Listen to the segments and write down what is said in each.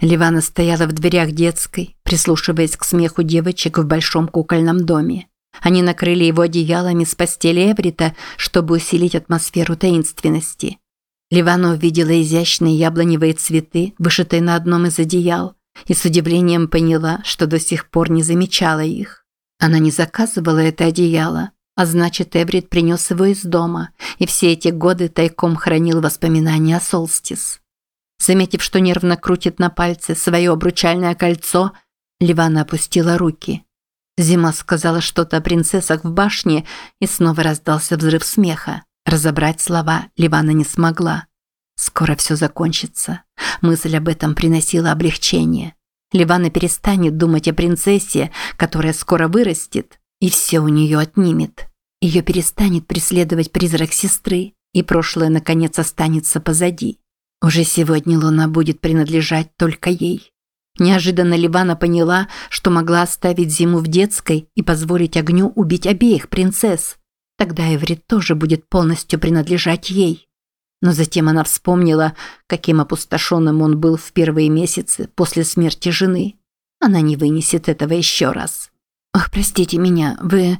Ливана стояла в дверях детской, прислушиваясь к смеху девочек в большом кукольном доме. Они накрыли его одеялами с постели Эврита, чтобы усилить атмосферу таинственности. Ливана увидела изящные яблоневые цветы, вышитые на одном из одеял, и с удивлением поняла, что до сих пор не замечала их. Она не заказывала это одеяло, а значит, Эврит принес его из дома, и все эти годы тайком хранил воспоминания о Солстис. Заметив, что нервно крутит на пальце свое обручальное кольцо, Ливана опустила руки. Зима сказала что-то о принцессах в башне, и снова раздался взрыв смеха. Разобрать слова Ливана не смогла. Скоро все закончится. Мысль об этом приносила облегчение. Ливана перестанет думать о принцессе, которая скоро вырастет, и все у нее отнимет. Ее перестанет преследовать призрак сестры, и прошлое наконец останется позади. Уже сегодня луна будет принадлежать только ей. Неожиданно Ливана поняла, что могла оставить Зиму в детской и позволить огню убить обеих принцесс. Тогда Эврит тоже будет полностью принадлежать ей. Но затем она вспомнила, каким опустошенным он был в первые месяцы после смерти жены. Она не вынесет этого еще раз. «Ах, простите меня, вы...»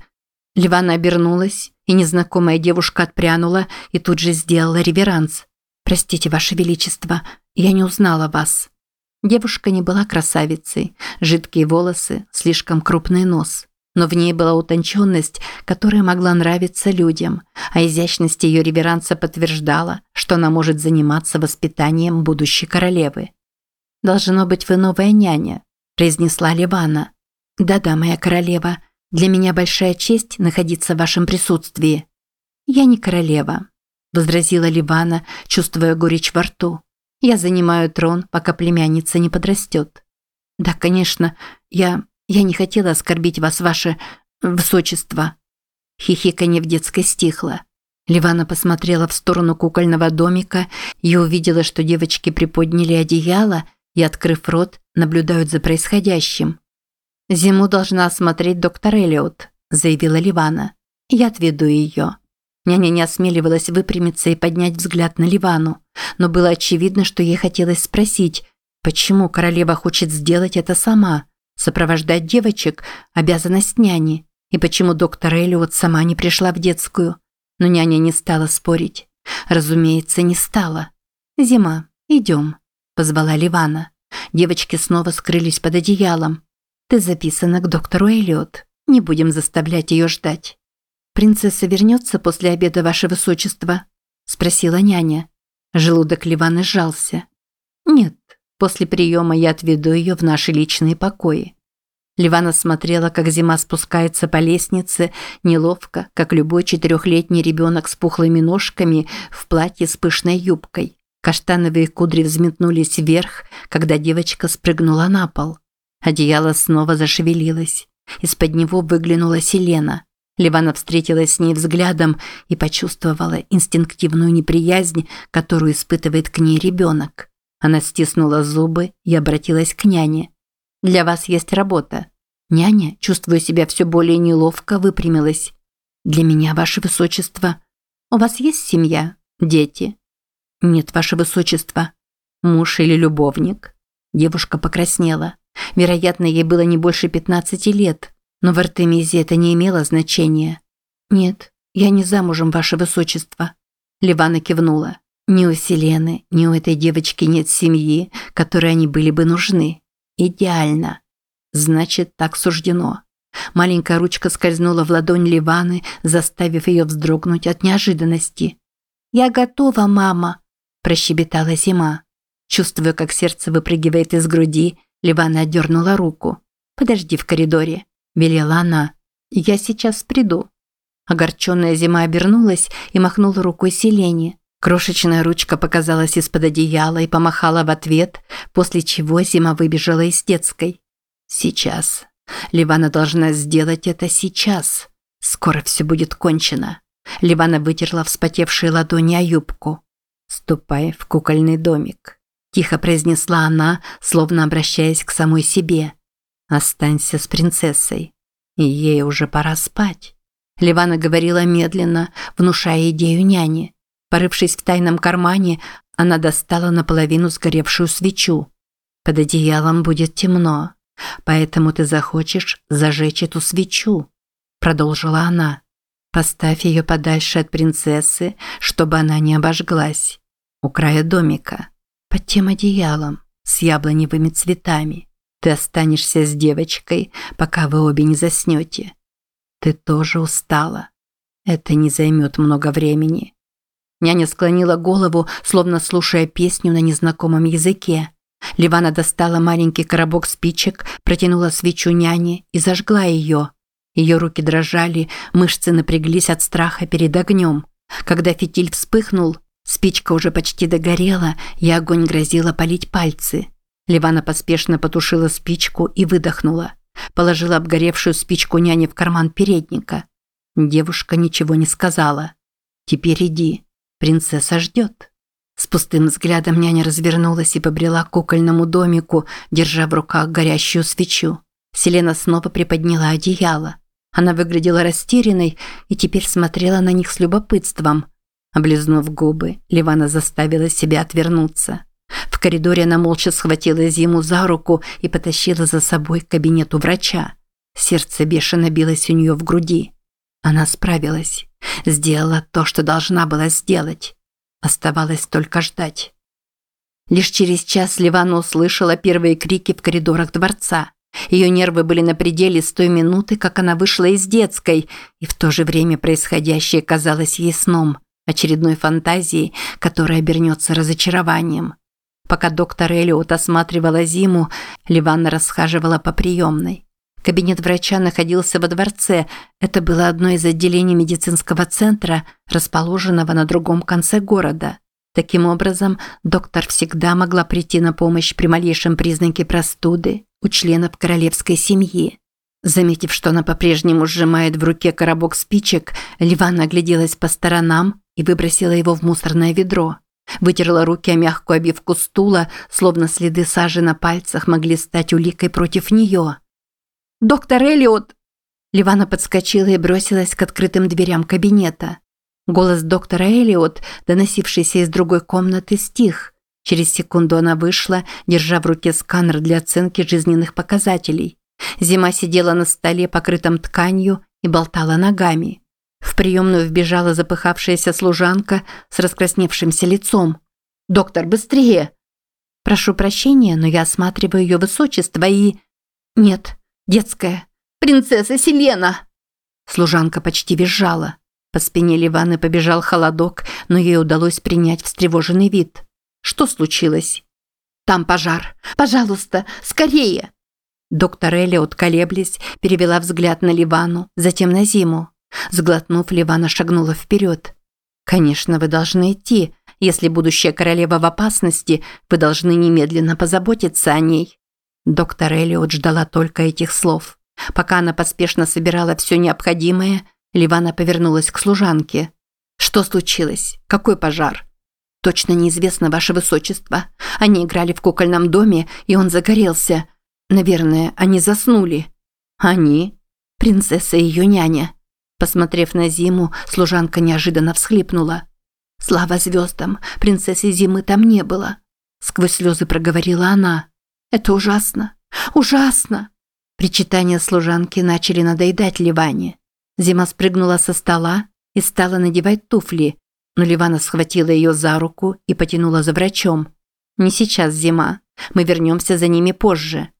Ливана обернулась, и незнакомая девушка отпрянула и тут же сделала реверанс. «Простите, Ваше Величество, я не узнала вас». Девушка не была красавицей, жидкие волосы, слишком крупный нос. Но в ней была утонченность, которая могла нравиться людям, а изящность ее реверанса подтверждала, что она может заниматься воспитанием будущей королевы. «Должно быть, вы новая няня», – произнесла Ливана. «Да-да, моя королева, для меня большая честь находиться в вашем присутствии». «Я не королева», – возразила Ливана, чувствуя горечь во рту. «Я занимаю трон, пока племянница не подрастет». «Да, конечно, я... я не хотела оскорбить вас, ваше... высочество». Хихиканье в детской стихло. Ливана посмотрела в сторону кукольного домика и увидела, что девочки приподняли одеяло и, открыв рот, наблюдают за происходящим. «Зиму должна осмотреть доктор Эллиот», – заявила Ливана. «Я отведу ее». Няня не осмеливалась выпрямиться и поднять взгляд на Ливану, но было очевидно, что ей хотелось спросить, почему королева хочет сделать это сама, сопровождать девочек – обязанность няни, и почему доктор Эллиот сама не пришла в детскую. Но няня не стала спорить. Разумеется, не стала. «Зима, идем», – позвала Ливана. Девочки снова скрылись под одеялом. «Ты записана к доктору Эллиот. Не будем заставлять ее ждать». «Принцесса вернется после обеда, ваше высочество?» – спросила няня. Желудок Ливаны сжался. «Нет, после приема я отведу ее в наши личные покои». Ливана смотрела, как зима спускается по лестнице, неловко, как любой четырехлетний ребенок с пухлыми ножками в платье с пышной юбкой. Каштановые кудри взметнулись вверх, когда девочка спрыгнула на пол. Одеяло снова зашевелилось. Из-под него выглянула Селена. Ливана встретилась с ней взглядом и почувствовала инстинктивную неприязнь, которую испытывает к ней ребенок. Она стиснула зубы и обратилась к няне. «Для вас есть работа». Няня, чувствуя себя все более неловко, выпрямилась. «Для меня, ваше высочество. У вас есть семья? Дети?» «Нет, ваше высочество. Муж или любовник?» Девушка покраснела. Вероятно, ей было не больше пятнадцати лет, но в Артемизе это не имело значения. «Нет, я не замужем, ваше высочество». Ливана кивнула. «Ни у Селены, ни у этой девочки нет семьи, которой они были бы нужны. Идеально. Значит, так суждено». Маленькая ручка скользнула в ладонь Ливаны, заставив ее вздрогнуть от неожиданности. «Я готова, мама», – прощебетала Зима. Чувствуя, как сердце выпрыгивает из груди, Ливана отдернула руку. «Подожди в коридоре», – велела она. «Я сейчас приду». Огорченная зима обернулась и махнула рукой Селене. Крошечная ручка показалась из-под одеяла и помахала в ответ, после чего зима выбежала из детской. «Сейчас. Ливана должна сделать это сейчас. Скоро все будет кончено». Ливана вытерла вспотевшие ладони о юбку. «Ступай в кукольный домик». Тихо произнесла она, словно обращаясь к самой себе. Останься с принцессой. Ей уже пора спать. Ливана говорила медленно, внушая идею няни. Порывшись в тайном кармане, она достала наполовину сгоревшую свечу. Под одеялом будет темно, поэтому ты захочешь зажечь эту свечу, продолжила она. Поставь ее подальше от принцессы, чтобы она не обожглась. У края домика, под тем одеялом, с яблоневыми цветами. Ты останешься с девочкой, пока вы обе не заснете. Ты тоже устала. Это не займет много времени. Няня склонила голову, словно слушая песню на незнакомом языке. Ливана достала маленький коробок спичек, протянула свечу няне и зажгла ее. Ее руки дрожали, мышцы напряглись от страха перед огнем. Когда фитиль вспыхнул, спичка уже почти догорела, и огонь грозила полить пальцы. Ливана поспешно потушила спичку и выдохнула. Положила обгоревшую спичку няне в карман передника. Девушка ничего не сказала. «Теперь иди. Принцесса ждет». С пустым взглядом няня развернулась и побрела к кукольному домику, держа в руках горящую свечу. Селена снова приподняла одеяло. Она выглядела растерянной и теперь смотрела на них с любопытством. Облизнув губы, Ливана заставила себя отвернуться. Коридоре она молча схватила Зиму за руку и потащила за собой к кабинету врача. Сердце бешено билось у нее в груди. Она справилась. Сделала то, что должна была сделать. Оставалось только ждать. Лишь через час Ливана услышала первые крики в коридорах дворца. Ее нервы были на пределе с той минуты, как она вышла из детской, и в то же время происходящее казалось ей сном, очередной фантазией, которая обернется разочарованием. Пока доктор Элиот осматривала Зиму, Ливанна расхаживала по приемной. Кабинет врача находился во дворце. Это было одно из отделений медицинского центра, расположенного на другом конце города. Таким образом, доктор всегда могла прийти на помощь при малейшем признаке простуды у членов королевской семьи. Заметив, что она по-прежнему сжимает в руке коробок спичек, Ливана огляделась по сторонам и выбросила его в мусорное ведро. Вытерла руки о мягкую обивку стула, словно следы сажи на пальцах могли стать уликой против нее. «Доктор Эллиот!» Ливана подскочила и бросилась к открытым дверям кабинета. Голос доктора Эллиот, доносившийся из другой комнаты, стих. Через секунду она вышла, держа в руке сканер для оценки жизненных показателей. Зима сидела на столе, покрытом тканью, и болтала ногами. В приемную вбежала запыхавшаяся служанка с раскрасневшимся лицом. «Доктор, быстрее!» «Прошу прощения, но я осматриваю ее высочество и...» «Нет, детская. Принцесса Селена!» Служанка почти визжала. По спине Ливаны побежал холодок, но ей удалось принять встревоженный вид. «Что случилось?» «Там пожар. Пожалуйста, скорее!» Доктор Эллиот, колеблясь, перевела взгляд на Ливану, затем на Зиму. Сглотнув, Ливана шагнула вперед. «Конечно, вы должны идти. Если будущая королева в опасности, вы должны немедленно позаботиться о ней». Доктор Эллиот ждала только этих слов. Пока она поспешно собирала все необходимое, Ливана повернулась к служанке. «Что случилось? Какой пожар?» «Точно неизвестно, ваше высочество. Они играли в кукольном доме, и он загорелся. Наверное, они заснули». «Они?» «Принцесса и ее няня». Посмотрев на Зиму, служанка неожиданно всхлипнула. «Слава звездам, принцессы Зимы там не было!» Сквозь слезы проговорила она. «Это ужасно! Ужасно!» Причитания служанки начали надоедать Ливане. Зима спрыгнула со стола и стала надевать туфли, но Ливана схватила ее за руку и потянула за врачом. «Не сейчас, Зима. Мы вернемся за ними позже».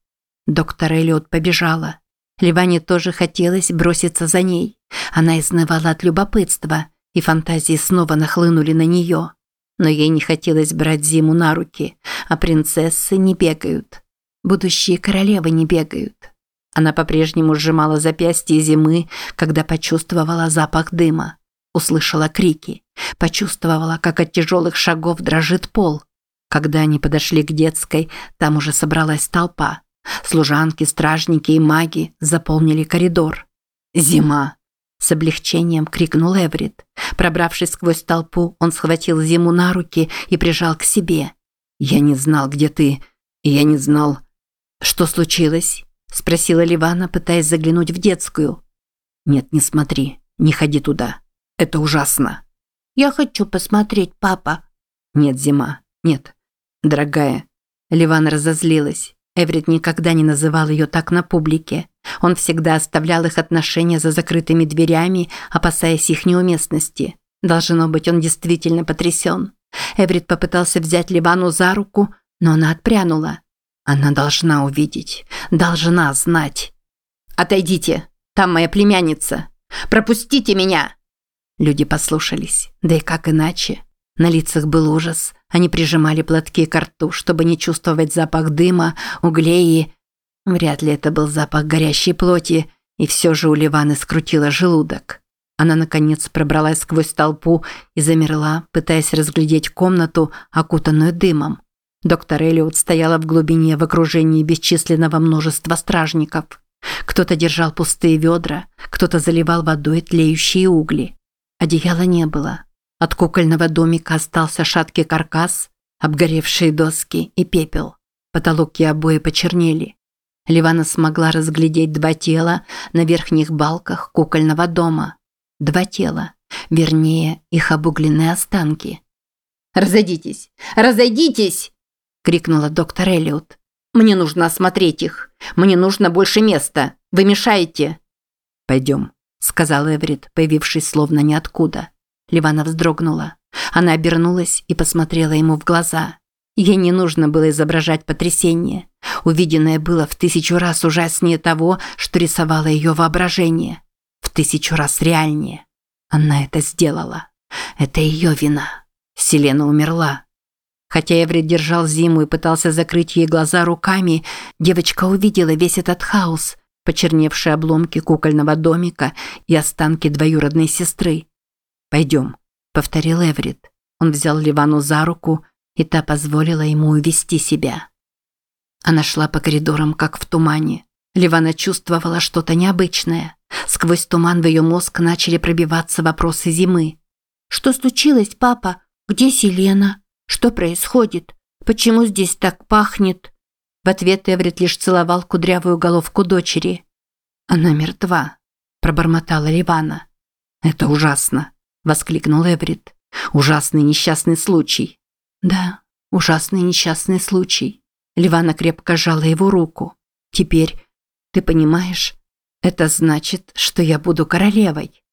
Доктор Эллиот побежала. Ливане тоже хотелось броситься за ней. Она изнывала от любопытства, и фантазии снова нахлынули на нее. Но ей не хотелось брать Зиму на руки, а принцессы не бегают. Будущие королевы не бегают. Она по-прежнему сжимала запястье Зимы, когда почувствовала запах дыма. Услышала крики. Почувствовала, как от тяжелых шагов дрожит пол. Когда они подошли к детской, там уже собралась толпа. Служанки, стражники и маги заполнили коридор. «Зима!» – с облегчением крикнул Эврит. Пробравшись сквозь толпу, он схватил Зиму на руки и прижал к себе. «Я не знал, где ты, я не знал...» «Что случилось?» – спросила Ливана, пытаясь заглянуть в детскую. «Нет, не смотри, не ходи туда. Это ужасно». «Я хочу посмотреть, папа». «Нет, Зима, нет. Дорогая, Ливан разозлилась. Эврит никогда не называл ее так на публике. Он всегда оставлял их отношения за закрытыми дверями, опасаясь их неуместности. Должно быть, он действительно потрясен. Эврит попытался взять Ливану за руку, но она отпрянула. Она должна увидеть, должна знать. «Отойдите, там моя племянница! Пропустите меня!» Люди послушались, да и как иначе. На лицах был ужас, они прижимали платки к рту, чтобы не чувствовать запах дыма, углей и... Вряд ли это был запах горящей плоти, и все же у Ливаны скрутило желудок. Она, наконец, пробралась сквозь толпу и замерла, пытаясь разглядеть комнату, окутанную дымом. Доктор Эллиот стояла в глубине в окружении бесчисленного множества стражников. Кто-то держал пустые ведра, кто-то заливал водой тлеющие угли. Одеяла не было. От кукольного домика остался шаткий каркас, обгоревшие доски и пепел. Потолок и обои почернели. Ливана смогла разглядеть два тела на верхних балках кукольного дома. Два тела, вернее, их обугленные останки. «Разойдитесь! Разойдитесь!» – крикнула доктор Эллиот. «Мне нужно осмотреть их. Мне нужно больше места. Вы мешаете». «Пойдем», – сказал Эврит, появившись словно ниоткуда. Ливана вздрогнула. Она обернулась и посмотрела ему в глаза. Ей не нужно было изображать потрясение. Увиденное было в тысячу раз ужаснее того, что рисовало ее воображение. В тысячу раз реальнее. Она это сделала. Это ее вина. Селена умерла. Хотя Эврит держал зиму и пытался закрыть ей глаза руками, девочка увидела весь этот хаос, почерневшие обломки кукольного домика и останки двоюродной сестры. «Пойдем», – повторил Эврит. Он взял Ливану за руку, и та позволила ему увести себя. Она шла по коридорам, как в тумане. Ливана чувствовала что-то необычное. Сквозь туман в ее мозг начали пробиваться вопросы зимы. «Что случилось, папа? Где Селена? Что происходит? Почему здесь так пахнет?» В ответ Эврит лишь целовал кудрявую головку дочери. «Она мертва», – пробормотала Ливана. «Это ужасно», – воскликнул Эврит. «Ужасный несчастный случай». «Да, ужасный несчастный случай». Ливана крепко сжала его руку. «Теперь, ты понимаешь, это значит, что я буду королевой».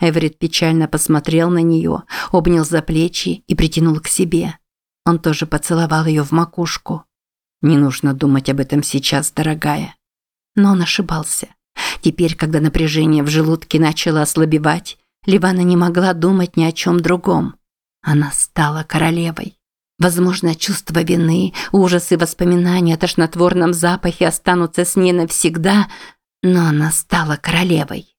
Эверетт печально посмотрел на нее, обнял за плечи и притянул к себе. Он тоже поцеловал ее в макушку. «Не нужно думать об этом сейчас, дорогая». Но он ошибался. Теперь, когда напряжение в желудке начало ослабевать, Ливана не могла думать ни о чем другом. Она стала королевой. Возможно, чувство вины, ужас и воспоминания о тошнотворном запахе останутся с ней навсегда, но она стала королевой.